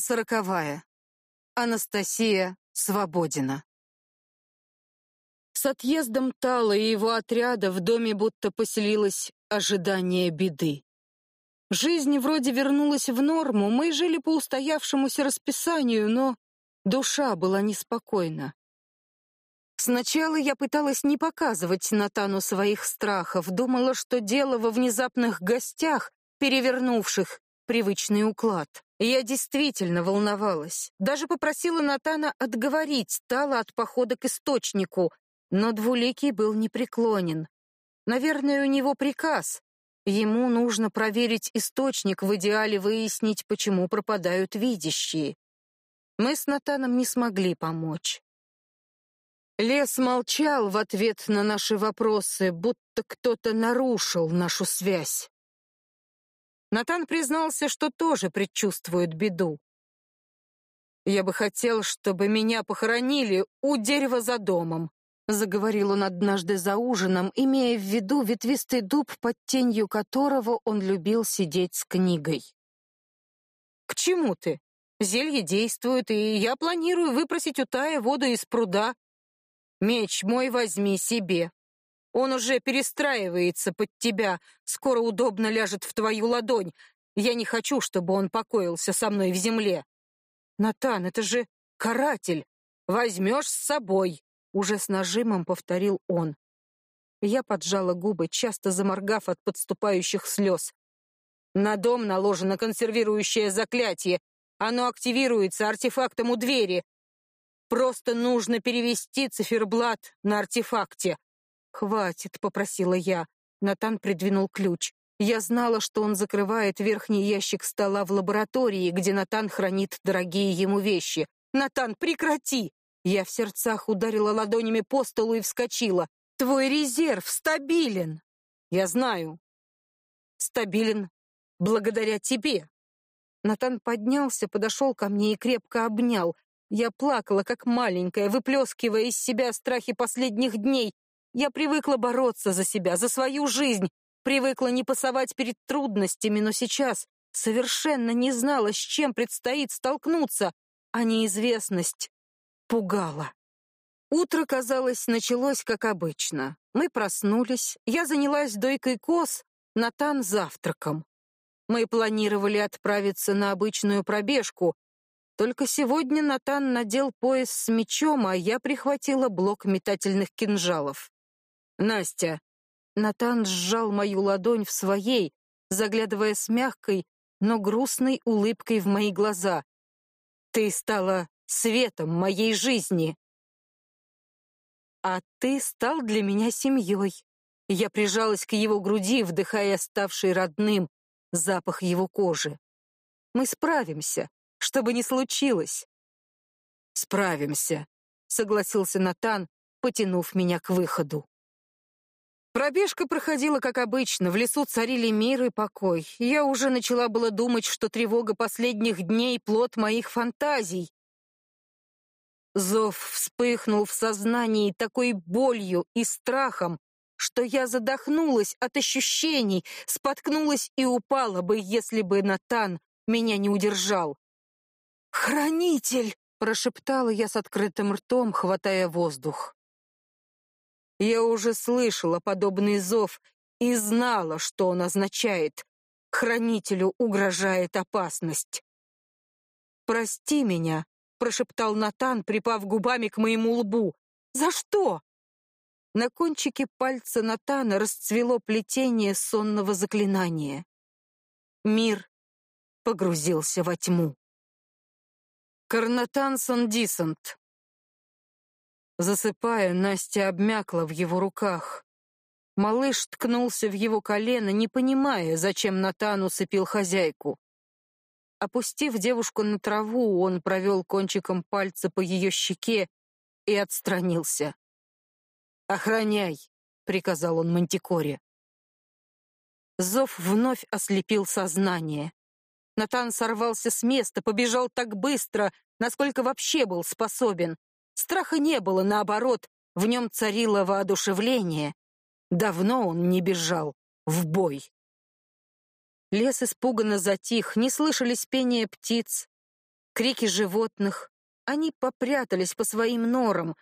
Сороковая. Анастасия Свободина. С отъездом Тала и его отряда в доме будто поселилось ожидание беды. Жизнь вроде вернулась в норму, мы жили по устоявшемуся расписанию, но душа была неспокойна. Сначала я пыталась не показывать Натану своих страхов, думала, что дело во внезапных гостях, перевернувших привычный уклад. Я действительно волновалась. Даже попросила Натана отговорить Тала от похода к источнику, но Двуликий был непреклонен. Наверное, у него приказ. Ему нужно проверить источник, в идеале выяснить, почему пропадают видящие. Мы с Натаном не смогли помочь. Лес молчал в ответ на наши вопросы, будто кто-то нарушил нашу связь. Натан признался, что тоже предчувствует беду. «Я бы хотел, чтобы меня похоронили у дерева за домом», заговорил он однажды за ужином, имея в виду ветвистый дуб, под тенью которого он любил сидеть с книгой. «К чему ты? Зелье действует, и я планирую выпросить у Тая воду из пруда. Меч мой возьми себе. Он уже перестраивается под тебя, скоро удобно ляжет в твою ладонь. Я не хочу, чтобы он покоился со мной в земле. Натан, это же каратель. Возьмешь с собой, уже с нажимом повторил он. Я поджала губы, часто заморгав от подступающих слез. На дом наложено консервирующее заклятие. Оно активируется артефактом у двери. Просто нужно перевести циферблат на артефакте. «Хватит», — попросила я. Натан придвинул ключ. Я знала, что он закрывает верхний ящик стола в лаборатории, где Натан хранит дорогие ему вещи. «Натан, прекрати!» Я в сердцах ударила ладонями по столу и вскочила. «Твой резерв стабилен!» «Я знаю». «Стабилен благодаря тебе». Натан поднялся, подошел ко мне и крепко обнял. Я плакала, как маленькая, выплескивая из себя страхи последних дней, я привыкла бороться за себя, за свою жизнь, привыкла не пасовать перед трудностями, но сейчас совершенно не знала, с чем предстоит столкнуться, а неизвестность пугала. Утро, казалось, началось как обычно. Мы проснулись, я занялась дойкой коз, Натан завтраком. Мы планировали отправиться на обычную пробежку, только сегодня Натан надел пояс с мечом, а я прихватила блок метательных кинжалов. Настя. Натан сжал мою ладонь в своей, заглядывая с мягкой, но грустной улыбкой в мои глаза. Ты стала светом моей жизни. А ты стал для меня семьей. Я прижалась к его груди, вдыхая ставший родным запах его кожи. Мы справимся, что бы ни случилось. Справимся, согласился Натан, потянув меня к выходу. Пробежка проходила как обычно, в лесу царили мир и покой. Я уже начала было думать, что тревога последних дней — плод моих фантазий. Зов вспыхнул в сознании такой болью и страхом, что я задохнулась от ощущений, споткнулась и упала бы, если бы Натан меня не удержал. «Хранитель!» — прошептала я с открытым ртом, хватая воздух. Я уже слышала подобный зов и знала, что он означает. Хранителю угрожает опасность. «Прости меня», — прошептал Натан, припав губами к моему лбу. «За что?» На кончике пальца Натана расцвело плетение сонного заклинания. Мир погрузился во тьму. Карнатан Сандисант. Засыпая, Настя обмякла в его руках. Малыш ткнулся в его колено, не понимая, зачем Натан усыпил хозяйку. Опустив девушку на траву, он провел кончиком пальца по ее щеке и отстранился. «Охраняй!» — приказал он Мантикоре. Зов вновь ослепил сознание. Натан сорвался с места, побежал так быстро, насколько вообще был способен. Страха не было, наоборот, в нем царило воодушевление. Давно он не бежал в бой. Лес испуганно затих, не слышались пения птиц, крики животных. Они попрятались по своим норам.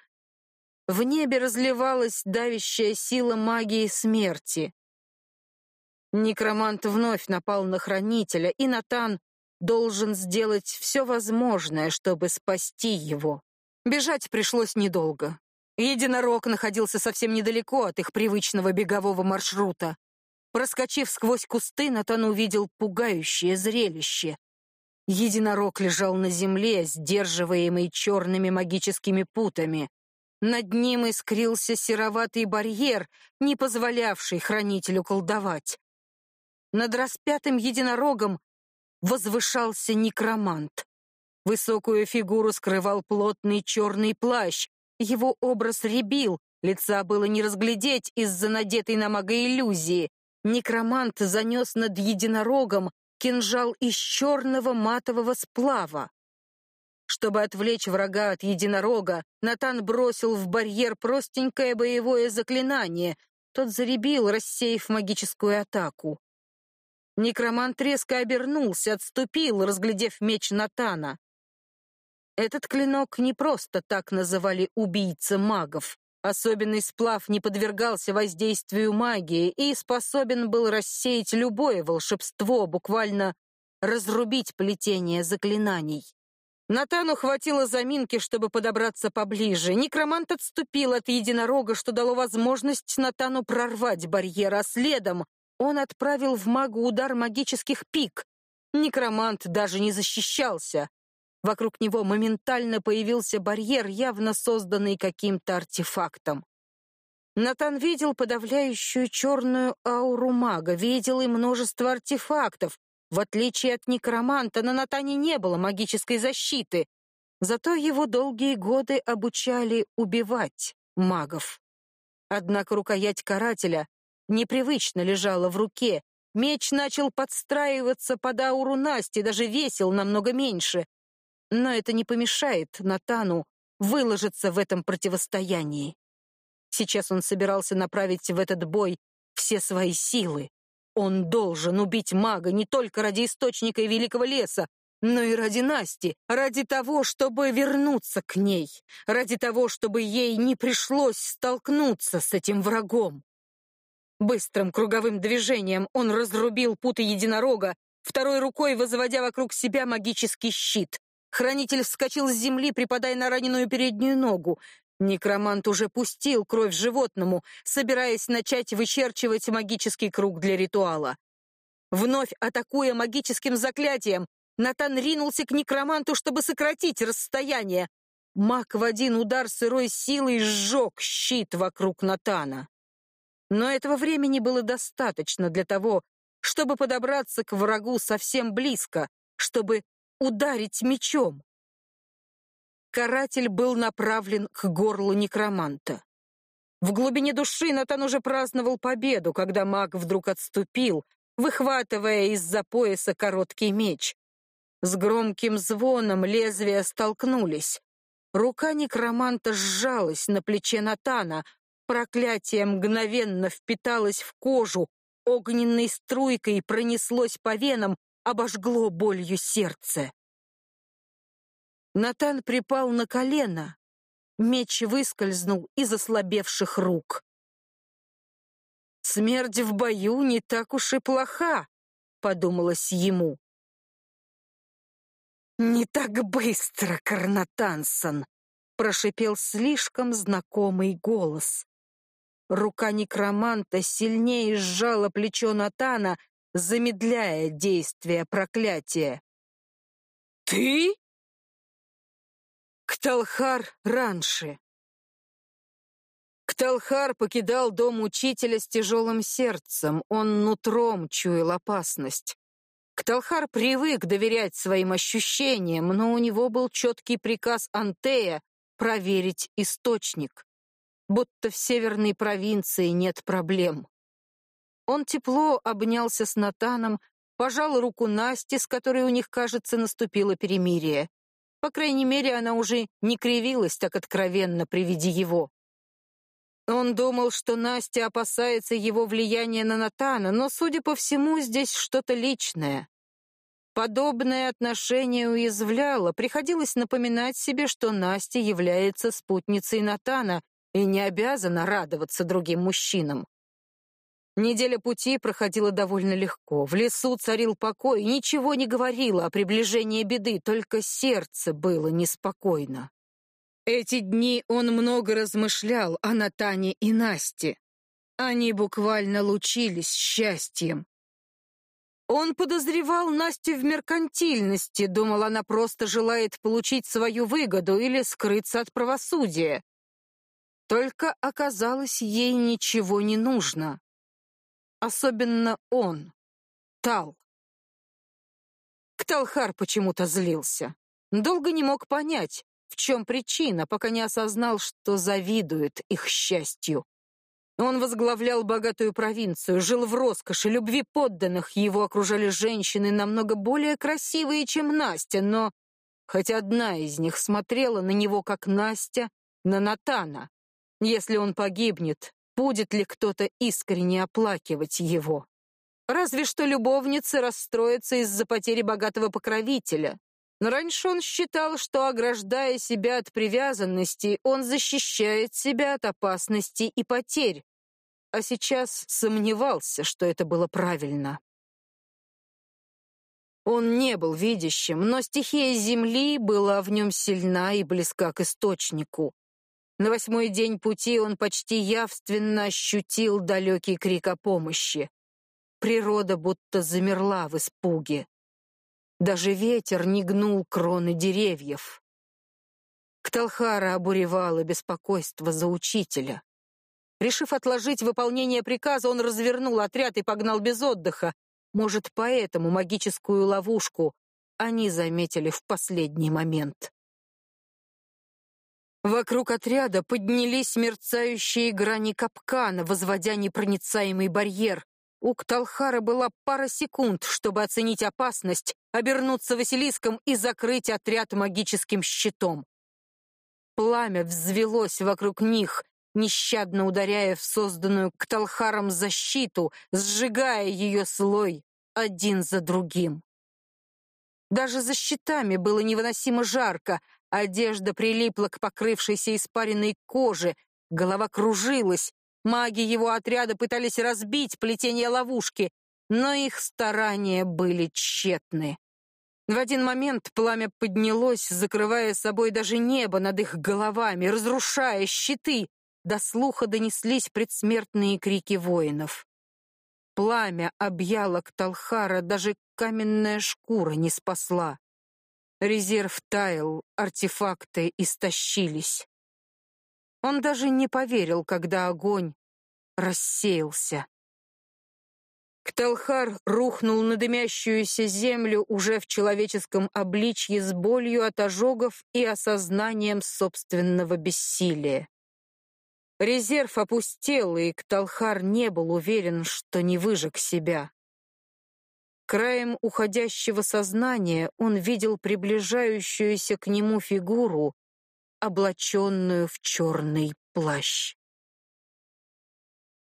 В небе разливалась давящая сила магии смерти. Некромант вновь напал на хранителя, и Натан должен сделать все возможное, чтобы спасти его. Бежать пришлось недолго. Единорог находился совсем недалеко от их привычного бегового маршрута. Проскочив сквозь кусты, Натан увидел пугающее зрелище. Единорог лежал на земле, сдерживаемый черными магическими путами. Над ним искрился сероватый барьер, не позволявший хранителю колдовать. Над распятым единорогом возвышался некромант. Высокую фигуру скрывал плотный черный плащ. Его образ рябил, лица было не разглядеть из-за надетой на мага иллюзии. Некромант занес над единорогом кинжал из черного матового сплава. Чтобы отвлечь врага от единорога, Натан бросил в барьер простенькое боевое заклинание. Тот заребил, рассеяв магическую атаку. Некромант резко обернулся, отступил, разглядев меч Натана. Этот клинок не просто так называли убийца магов. Особенный сплав не подвергался воздействию магии и способен был рассеять любое волшебство, буквально разрубить плетение заклинаний. Натану хватило заминки, чтобы подобраться поближе. Некромант отступил от единорога, что дало возможность Натану прорвать барьер, а следом он отправил в магу удар магических пик. Некромант даже не защищался. Вокруг него моментально появился барьер, явно созданный каким-то артефактом. Натан видел подавляющую черную ауру мага, видел и множество артефактов. В отличие от некроманта, на Натане не было магической защиты, зато его долгие годы обучали убивать магов. Однако рукоять карателя непривычно лежала в руке. Меч начал подстраиваться под ауру Насти, даже весил намного меньше. Но это не помешает Натану выложиться в этом противостоянии. Сейчас он собирался направить в этот бой все свои силы. Он должен убить мага не только ради источника и великого леса, но и ради Насти, ради того, чтобы вернуться к ней, ради того, чтобы ей не пришлось столкнуться с этим врагом. Быстрым круговым движением он разрубил путы единорога, второй рукой возводя вокруг себя магический щит. Хранитель вскочил с земли, припадая на раненую переднюю ногу. Некромант уже пустил кровь животному, собираясь начать вычерчивать магический круг для ритуала. Вновь атакуя магическим заклятием, Натан ринулся к некроманту, чтобы сократить расстояние. Маг в один удар сырой силой сжег щит вокруг Натана. Но этого времени было достаточно для того, чтобы подобраться к врагу совсем близко, чтобы ударить мечом. Каратель был направлен к горлу некроманта. В глубине души Натан уже праздновал победу, когда маг вдруг отступил, выхватывая из-за пояса короткий меч. С громким звоном лезвия столкнулись. Рука некроманта сжалась на плече Натана, проклятие мгновенно впиталось в кожу, огненной струйкой пронеслось по венам, обожгло болью сердце. Натан припал на колено. Меч выскользнул из ослабевших рук. «Смерть в бою не так уж и плоха», — подумалось ему. «Не так быстро, Карнатансон!» — прошипел слишком знакомый голос. Рука некроманта сильнее сжала плечо Натана, замедляя действие проклятия. «Ты?» Кталхар раньше. Кталхар покидал дом учителя с тяжелым сердцем, он нутром чуял опасность. Кталхар привык доверять своим ощущениям, но у него был четкий приказ Антея проверить источник. Будто в северной провинции нет проблем. Он тепло обнялся с Натаном, пожал руку Насте, с которой у них, кажется, наступило перемирие. По крайней мере, она уже не кривилась так откровенно при виде его. Он думал, что Настя опасается его влияния на Натана, но, судя по всему, здесь что-то личное. Подобное отношение уязвляло, приходилось напоминать себе, что Настя является спутницей Натана и не обязана радоваться другим мужчинам. Неделя пути проходила довольно легко. В лесу царил покой, ничего не говорило о приближении беды, только сердце было неспокойно. Эти дни он много размышлял о Натане и Насте. Они буквально лучились счастьем. Он подозревал Настю в меркантильности, думал, она просто желает получить свою выгоду или скрыться от правосудия. Только оказалось, ей ничего не нужно. Особенно он, Тал. Кталхар почему-то злился. Долго не мог понять, в чем причина, пока не осознал, что завидует их счастью. Он возглавлял богатую провинцию, жил в роскоши, любви подданных, его окружали женщины намного более красивые, чем Настя, но хоть одна из них смотрела на него, как Настя, на Натана. Если он погибнет, будет ли кто-то искренне оплакивать его? Разве что любовницы расстроятся из-за потери богатого покровителя. Но раньше он считал, что, ограждая себя от привязанности, он защищает себя от опасности и потерь, а сейчас сомневался, что это было правильно. Он не был видящим, но стихия земли была в нем сильна и близка к источнику. На восьмой день пути он почти явственно ощутил далекий крик о помощи. Природа будто замерла в испуге. Даже ветер не гнул кроны деревьев. Кталхара обуревало беспокойство за учителя. Решив отложить выполнение приказа, он развернул отряд и погнал без отдыха. Может, поэтому магическую ловушку они заметили в последний момент. Вокруг отряда поднялись мерцающие грани капкана, возводя непроницаемый барьер. У Кталхара была пара секунд, чтобы оценить опасность, обернуться Василиском и закрыть отряд магическим щитом. Пламя взвелось вокруг них, нещадно ударяя в созданную Кталхаром защиту, сжигая ее слой один за другим. Даже за щитами было невыносимо жарко, одежда прилипла к покрывшейся испаренной коже, голова кружилась, маги его отряда пытались разбить плетение ловушки, но их старания были тщетны. В один момент пламя поднялось, закрывая собой даже небо над их головами, разрушая щиты. До слуха донеслись предсмертные крики воинов. Пламя объяло Кталхара, даже каменная шкура не спасла. Резерв таял, артефакты истощились. Он даже не поверил, когда огонь рассеялся. Кталхар рухнул на дымящуюся землю уже в человеческом обличье с болью от ожогов и осознанием собственного бессилия. Резерв опустел, и Кталхар не был уверен, что не выжег себя. Краем уходящего сознания он видел приближающуюся к нему фигуру, облаченную в черный плащ.